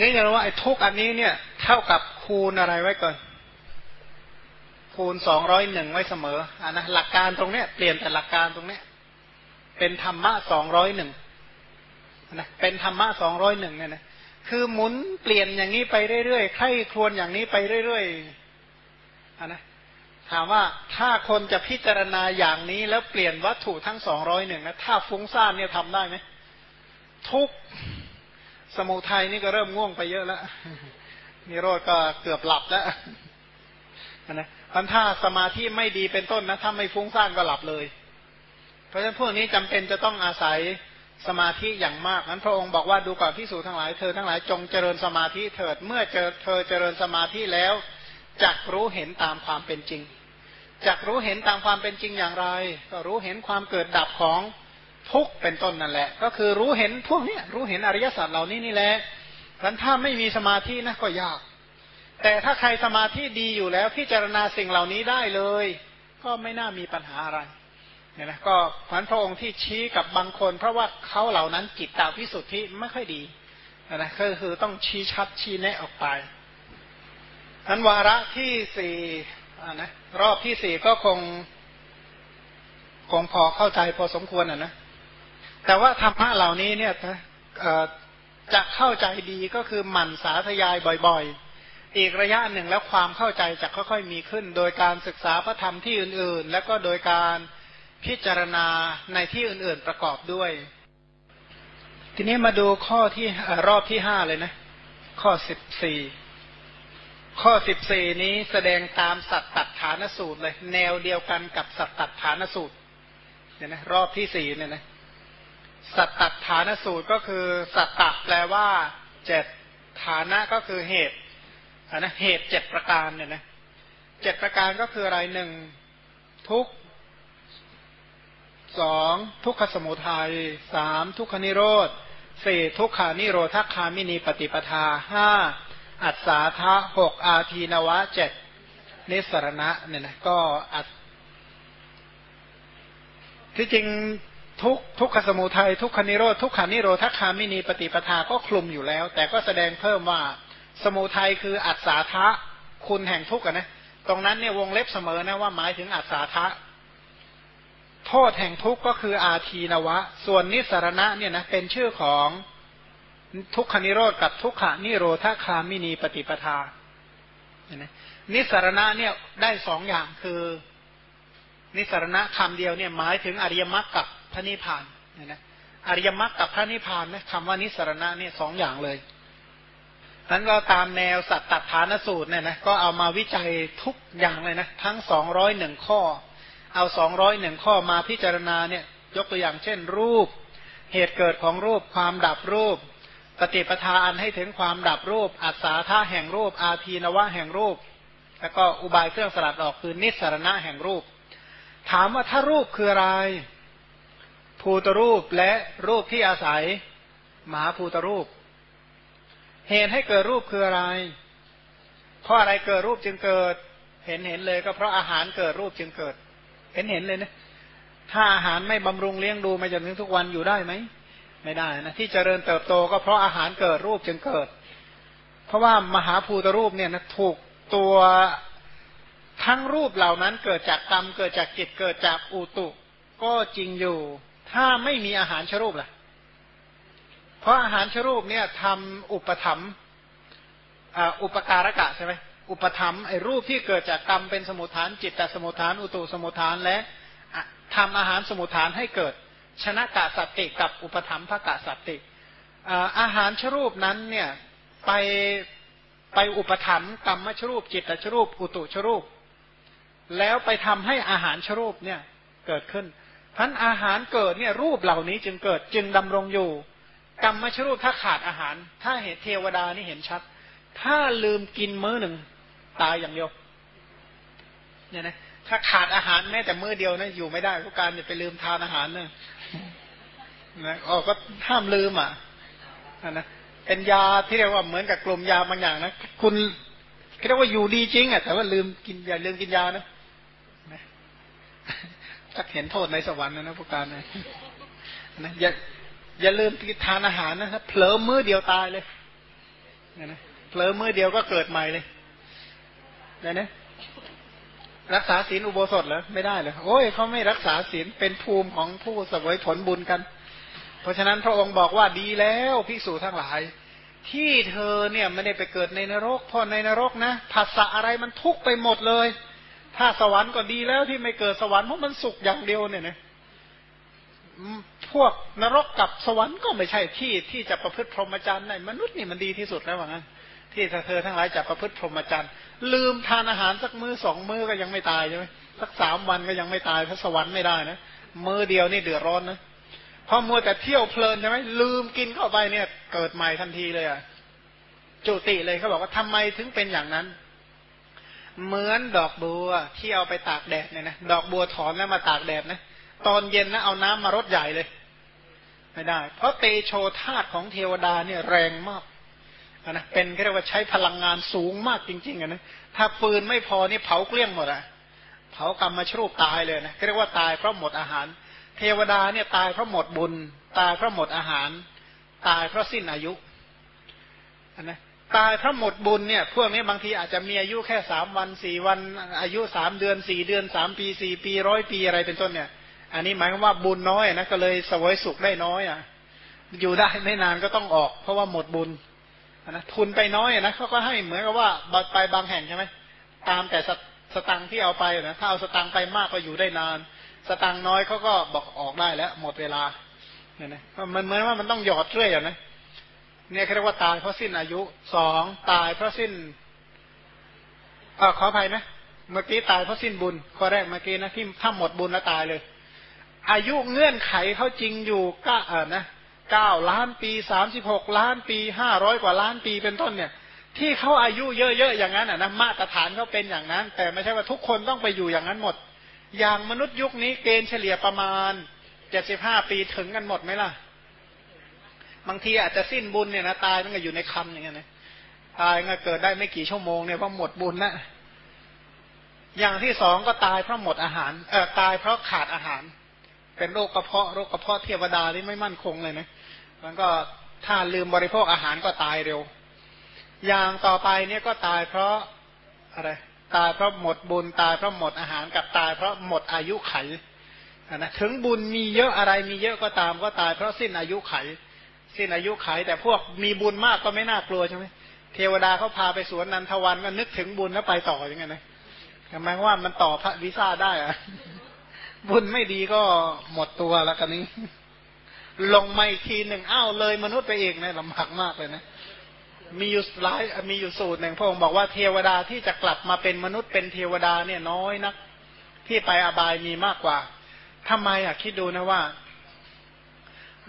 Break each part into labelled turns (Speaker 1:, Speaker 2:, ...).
Speaker 1: นี่จะรู้ว่าไอ้ทุกอันนี้เนี่ย เท่ากับคูณอะไรไว้ก่อน คูณสองร้อยหนึ่งไว้เสมออ่านะหลักการตรงเนี้ยเปลี่ยนแต่หลักการตรงเนี้ย เป็นธรรมะสองร้อยหนึ่งนะเป็นธรรมะสองร้อยหนึ่งเนี่ยนะคือหมุนเปลี่ยนอย่างนี้ไปเรื่อยๆใคร่ครวญอย่างนี้ไปเรื่อยๆอ่านะถามว่าถ้าคนจะพิจารณาอย่างนี้แล้วเปลี่ยนวัตถุทั้งสองร้อยหนึ่งนะถ้าฟุ้งซ่านเนี่ยทำได้ไหมทุก สมุทัยนี่ก็เริ่มง่วงไปเยอะแล้วนิโรธก็เกือบหลับแล้วนะพันถ้าสมาธิไม่ดีเป็นต้นนะถ้าไม่ฟุ้งซ่านก็หลับเลย เพราะฉะนั้นพวกนี้จำเป็นจะต้องอาศัยสมาธิอย่างมากนั้นพระองค์บอกว่าดูก่อนพิสูจทั้งหลายเธอทั้งหลายจงเจริญสมาธิเถิดเมื่อเจอเธอเจริญสมาธิแล้วจักรู้เห็นตามความเป็นจริงจักรู้เห็นตามความเป็นจริงอย่างไร ก็รู้เห็นความเกิดดับของ ทุกเป็นต้นนั่นแหละ ก็คือรู้เห็นพวกนี้รู้เห็นอริยสัจเหล่านี้นี่แหละรันถ้าไม่มีสมาธินะก็ยาก แต่ถ้าใครสมาธิดีอยู่แล้วพิจารณาสิ่งเหล่านี้ได้เลย ก็ไม่น่ามีปัญหาอะไรเนี่ยนะก็ขวัญพระองค์ที่ชี้กับบางคน เพราะว่าเขาเหล่านั้นจิตตาพิสุทธิไม่ค่อยดีนะก็คือต้องชี้ชัดชี้แนะออกไปอันวาระที่สี่นะรอบที่สี่ก็คง คงพอเข้าใจพอสมควรอะนะ แต่ว่าธรรมะเหล่านี้เนี่ยจะเข้าใจดีก็คือหมั่นสาธยายบ่อยๆ อีกระยะหนึ่งแล้วความเข้าใจจะค่อยๆมีขึ้น โดยการศึกษาพระธรรมที่อื่นๆ แล้วก็โดยการพิจารณาในที่อื่นๆประกอบด้วย ทีนี้มาดูข้อที่รอบที่ห้าเลยนะ ข้อสิบสี่ข้อสิบสี่นี้แสดงตามสัตตัฐานสูตรเลย แนวเดียวกันกับสัตตัฐานสูตรเนี่ยนะรอบที่สี่เนี่ยนะ สัตตฐานสูตรก็คือสัตตะแปลว่าเจ็ดฐานะก็คือเหตุนะเหตุเจ็ดประการเนี่ยนะเจ็ดประการก็คืออะไรหนึ่งทุกสองทุกขสมุทัยสามทุกขนิโรธสี่ทุกขานิโรธคามินีปฏิปทาห้าอัศาทะหกอาทีนวะเจ็ดนิสรณะเนี่ยนะก็อัดที่จริง ทุกทุกขสมุทัยทุกขนิโรธทุกขานิโรธคามินีปฏิปทาก็คลุมอยู่แล้ว แต่ก็แสดงเพิ่มว่าสมุทัยคืออัศาทะคุณแห่งทุกข์นะตรงนั้นเนี่ยวงเล็บเสมอนะว่าหมายถึงอัศาทะโทษแห่งทุกข์ก็คืออาทีนวะ ส่วนนิสรณะเนี่ยนะเป็นชื่อของทุกขนิโรธกับทุกขานิโรธคามินีปฏิปทานิสรณะเนี่ยได้สองอย่างคือ นิสรณะคำเดียวเนี่ยหมายถึงอริยมรรคกับ พระนิพพานเนี่ยนะอริยมรรคกับพระนิพพานนะคำว่านิสรณะเนี่ยสองอย่างเลยนั้นก็ตามแนวสัตตฐานสูตรเนี่ยนะก็เอามาวิจัยทุกอย่างเลยนะทั้งสองร้อยหนึ่งข้อ เอาสองร้อยหนึ่งข้อมาพิจารณาเนี่ย ยกตัวอย่างเช่น รูป เหตุเกิดของรูปความดับรูป ปฏิปทาอันให้ถึงความดับรูป อัศาธาแห่งรูป อาทีนวะแห่งรูป แล้วก็อุบายเครื่องสลัดออกคือนิสรณะแห่งรูป ถามว่าถ้ารูปคืออะไร ภูตรูปและรูปที่อาศัยมหาภูตรูป เหตุให้เกิดรูปคืออะไร เพราะอะไรเกิดรูปจึงเกิด เห็นเห็นเลยก็เพราะอาหารเกิดรูปจึงเกิด เห็นเห็นเลยนะ ถ้าอาหารไม่บำรุงเลี้ยงดูมาจนถึงทุกวันอยู่ได้ไหม ไม่ได้นะ ที่เจริญเติบโตก็เพราะอาหารเกิดรูปจึงเกิด เพราะว่ามหาภูตรูปเนี่ยนะถูกตัวทั้งรูปเหล่านั้นเกิดจากกรรมเกิดจากจิตเกิดจากอุตุ ก็จริงอยู่ ถ้าไม่มีอาหารชรูปล่ะ เพราะอาหารชรูปเนี่ยทำอุปธรรมอุปการะกะใช่ไหมอุปธรรมไอ้รูปที่เกิดจากกรรมเป็นสมุทฐาน จิตแต่สมุทฐาน อุตุสมุทฐานและทำอาหารสมุทฐานให้เกิด ชนะกะสัตติกับอุปธรรมภกะสัตติอาหารชรูปนั้นเนี่ยไปไปอุปธรรมกรรมชรูป จิตตชรูป อุตุชรูป แล้วไปทำให้อาหารชรูปเนี่ยเกิดขึ้น พันอาหารเกิดเนี่ยรูปเหล่านี้จึงเกิดจึงดำรงอยู่ กรรมชรูปถ้าขาดอาหาร ถ้าเห็นเทวดานี่เห็นชัด ถ้าลืมกินมื้อหนึ่ง ตายอย่างเดียวเนี่ยนะถ้าขาดอาหารแม้แต่มื้อเดียวนะอยู่ไม่ได้พวกการจะไปลืมทานอาหารเนะนะอ๋อก็ห้ามลืมอะนะเป็นยาที่เรียกว่าเหมือนกับกลุ่มยาบางอย่างนะคุณเรียกว่าอยู่ดีจริงอะแต่ว่าลืมกินอย่าลืมกินยานะ ถ้าเห็นโทษในสวรรค์นะนะพวกการนะนะอย่าอย่าลืมทานอาหารนะครับเผลอมือเดียวตายเลยเนี่ยนะเผลอมือเดียวก็เกิดใหม่เลยนี่ยนะรักษาศีลอุโบสถเหรอไม่ได้เลยโอ้ยเขาไม่รักษาศีลเป็นภูมิของผู้สวยผลบุญกัน เพราะฉะนั้นพระองค์บอกว่าดีแล้วภิกษุทั้งหลาย ที่เธอเนี่ยไม่ได้ไปเกิดในนรกเพราะในนรกนะภาษาอะไรมันทุกไปหมดเลย ถ้าสวรรค์ก็ดีแล้วที่ไม่เกิดสวรรค์เพราะมันสุขอย่างเดียวเนี่ยนะพวกนรกกับสวรรค์ก็ไม่ใช่ที่ที่จะประพฤติพรหมจรรย์ในมนุษย์นี่มันดีที่สุดแล้วว่างั้น ที่เธอทั้งหลายจะประพฤติพรหมจรรย์ลืมทานอาหารสักมือสองมือก็ยังไม่ตายใช่ไหมสักสามวันก็ยังไม่ตายถ้าสวรรค์ไม่ได้นะมือเดียวนี่เดือดร้อนนะพอมัวแต่เที่ยวเพลินใช่ไหมลืมกินเข้าไปเนี่ย เกิดใหม่ทันทีเลยอะจุติเลยเขาบอกว่าทำไมถึงเป็นอย่างนั้น เหมือนดอกบัวที่เอาไปตากแดดเนี่ยนะดอกบัวถอนแล้วมาตากแดดนะตอนเย็นนะเอาน้ำมารดใหญ่เลย ไม่ได้ เพราะเตโชธาตของเทวดาเนี่ยแรงมากนะเป็นเรียกว่าใช้พลังงานสูงมากจริงๆนะถ้าฟืนไม่พอนี่เผาเกลี้ยงหมดอะเผากรรมชรูปตายเลยนะเรียกว่าตายเพราะหมดอาหาร เทวดาเนี่ยตายเพราะหมดบุญ ตายเพราะหมดอาหาร ตายเพราะสิ้นอายุนะ ตายเพราะหมดบุญเนี่ยพวกนี้บางทีอาจจะมีอายุแค่สามวันสี่วัน อายุสามเดือนสี่เดือนสามปีสี่ปีร้อยปีอะไรเป็นต้นเนี่ย อันนี้หมายความว่าบุญน้อยนะก็เลยสวยสุขได้น้อยอะ อยู่ได้ไม่นานก็ต้องออก เพราะว่าหมดบุญนะทุนไปน้อยนะเขาก็ให้เหมือนกับว่าไปบางแห่งใช่ไหมตามแต่สตังที่เอาไปนะถ้าเอาสตังไปมากก็อยู่ได้นาน สตังน้อยเขาก็บอกออกได้แล้ว หมดเวลาเนี่ยนะมันเหมือนว่ามันต้องหยอดเรื่อยอะนะ เนี่ยเรียกว่าตายเพราะสิ้นอายุสองตายเพราะสิ้นอขออภัยนะเมื่อกี้ตายเพราะสิ้นบุญข้อแรกเมื่อกี้นะที่ถ้าหมดบุญแล้วตายเลย อายุเงื่อนไขเขาจริงอยู่ก็เออนะเก้าล้านปีสามสิบหกล้านปีห้าร้อยกว่าล้านปีเป็นต้นเนี่ย ที่เขาอายุเยอะๆอย่างนั้นอะนะมาตรฐานเขาเป็นอย่างนั้น แต่ไม่ใช่ว่าทุกคนต้องไปอยู่อย่างนั้นหมด อย่างมนุษย์ยุคนี้เกณฑ์เฉลี่ยประมาณเจ็ดสิบห้าปีถึงกันหมดไหมล่ะ บางทีอาจจะสิ้นบุญเนี่ยนะตายมันก็อยู่ในคำอย่างเงี้ยนะตายก็เกิดได้ไม่กี่ชั่วโมงเนี่ยเพราะหมดบุญนะอย่างที่สองก็ตายเพราะหมดอาหารเออตายเพราะขาดอาหาร เป็นโรคกระเพาะโรคกระเพาะเทวดาที่ไม่มั่นคงเลยนะมันก็ถ้าลืมบริโภคอาหารก็ตายเร็ว อย่างต่อไปเนี่ยก็ตายเพราะอะไรตายเพราะหมดบุญตายเพราะหมดอาหารกับตายเพราะหมดอายุไขนะถึงบุญมีเยอะอะไรมีเยอะก็ตามก็ตายเพราะสิ้นอายุไข สิ้นอายุไขแต่พวกมีบุญมากก็ไม่น่ากลัวใช่ไหมเทวดาเขาพาไปสวนนันทวันก็นึกถึงบุญแล้วไปต่ออย่างเงี้ยนะหมายว่ามันต่อพระวิซ่าได้อะบุญไม่ดีก็หมดตัวแล้วกันนี้ ลงมาอีกทีหนึ่งอ้าวเลยมนุษย์ไปเองนะลำบากมากเลยนะมีอยู่หลายมีอยู่สูตรหนึ่งพระองค์บอกว่าเทวดาที่จะกลับมาเป็นมนุษย์เป็นเทวดาเนี่ยน้อยนัก ที่ไปอบายมีมากกว่าทำไมอะคิดดูนะว่า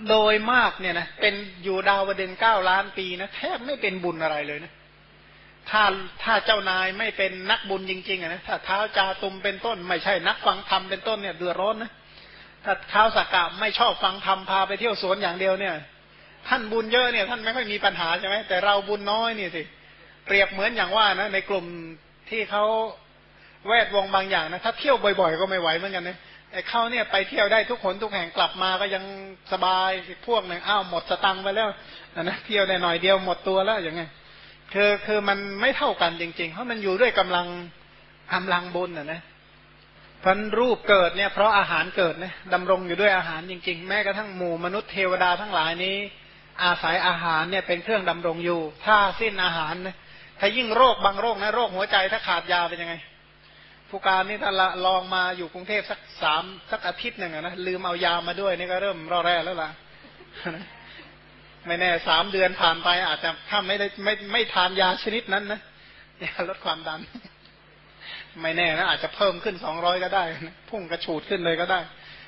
Speaker 1: โดยมากเนี่ยนะเป็นอยู่ดาวเดึงเก้าล้านปีนะแทบไม่เป็นบุญอะไรเลยนะถ้าถ้าเจ้านายไม่เป็นนักบุญจริงๆอะนะถ้าเท้าจาตุมเป็นต้น ไม่ใช่นักฟังธรรมเป็นต้นเนี่ยเดือดร้อนนะถ้าเท้าสักกะไม่ชอบฟังธรรมพาไปเที่ยวสวนอย่างเดียวเนี่ย ท่านบุญเยอะเนี่ยท่านไม่ค่อยมีปัญหาใช่ไหมแต่เราบุญน้อยนี่สิเปรียบเหมือนอย่างว่านะในกลุ่มที่เขาแวดวงบางอย่างนะถ้าเที่ยวบ่อย ๆ ก็ไม่ไหวเหมือนกันนะ ไอ้เขาเนี่ยไปเที่ยวได้ทุกคนทุกแห่งกลับมาก็ยังสบายพวกหนึ่งอ้าวหมดสตังค์ไปแล้วนะเที่ยวได้หน่อยเดียวหมดตัวแล้วอย่างไงคือคือมันไม่เท่ากันจริง ๆ เพราะมันอยู่ด้วยกำลังกำลังบุญอะนะพันรูปเกิดเนี่ยเพราะอาหารเกิดนะดำรงอยู่ด้วยอาหารจริง ๆ แม้กระทั่งหมู่มนุษย์เทวดาทั้งหลายนี้ อาศัยอาหารเนี่ยเป็นเครื่องดำรงอยู่ ถ้าสิ้นอาหารนะถ้ายิ่งโรคบางโรคนะโรคหัวใจถ้าขาดยาเป็นยังไง ผู้การนี่ถ้าลองมาอยู่กรุงเทพสักสามสักอาทิตย์หนึ่งนะลืมเอายามาด้วยนี่ก็เริ่มรอแร่แล้วล่ะไม่แน่สามเดือนผ่านไปอาจจะถ้าไม่ได้ไม่ไม่ทานยาชนิดนั้นนะยาลดความดัน ไม่แน่นะอาจจะเพิ่มขึ้นสองร้อยก็ได้พุ่งกระฉูดขึ้นเลยก็ได้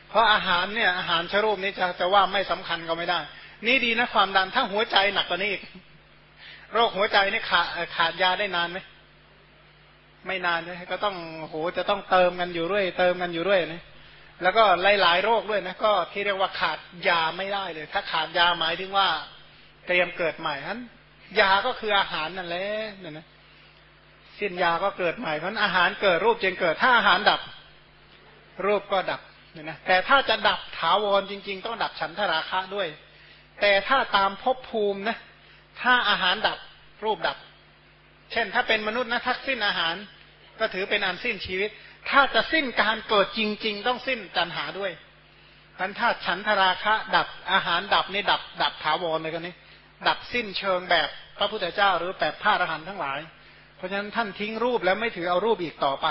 Speaker 1: เพราะอาหารเนี่ยอาหารชรูปนี้จะจะว่าไม่สำคัญก็ไม่ได้ นี่ดีนะความดันถ้าหัวใจหนักกว่านี้อีกโรคหัวใจนี่ขาดขาดยาได้นานไหม ไม่นานนะก็ต้องโหจะต้องเติมกันอยู่เรื่อยเติมกันอยู่เรื่อยนะแล้วก็หลายๆโรคด้วยนะก็ที่เรียกว่าขาดยาไม่ได้เลย ถ้าขาดยาหมายถึงว่าเตรียมเกิดใหม่นั้นยาก็คืออาหารนั่นแหละนี่ยนะสิ้นยาก็เกิดใหม่เพราะอาหารเกิดรูปจึงเกิดถ้าอาหารดับ รูปก็ดับเนี่ยนะแต่ถ้าจะดับถาวรจริง ๆ ต้องดับฉันทราคะด้วย แต่ถ้าตามภพภูมินะ ถ้าอาหารดับรูปดับ เช่นถ้าเป็นมนุษย์นะทักสิ้นอาหาร ก็ถือเป็นอันสิ้นชีวิต ถ้าจะสิ้นการเกิดจริง ๆ ต้องสิ้นตัณหาด้วยพันธาฉันทราคะ ดับอาหารดับนี่ดับ ดับถาวรเลยกันนี้ ดับสิ้นเชิงแบบพระพุทธเจ้าหรือแบบพระอรหันต์ทั้งหลาย เพราะฉะนั้นท่านทิ้งรูปแล้วไม่ถือเอารูปอีกต่อไป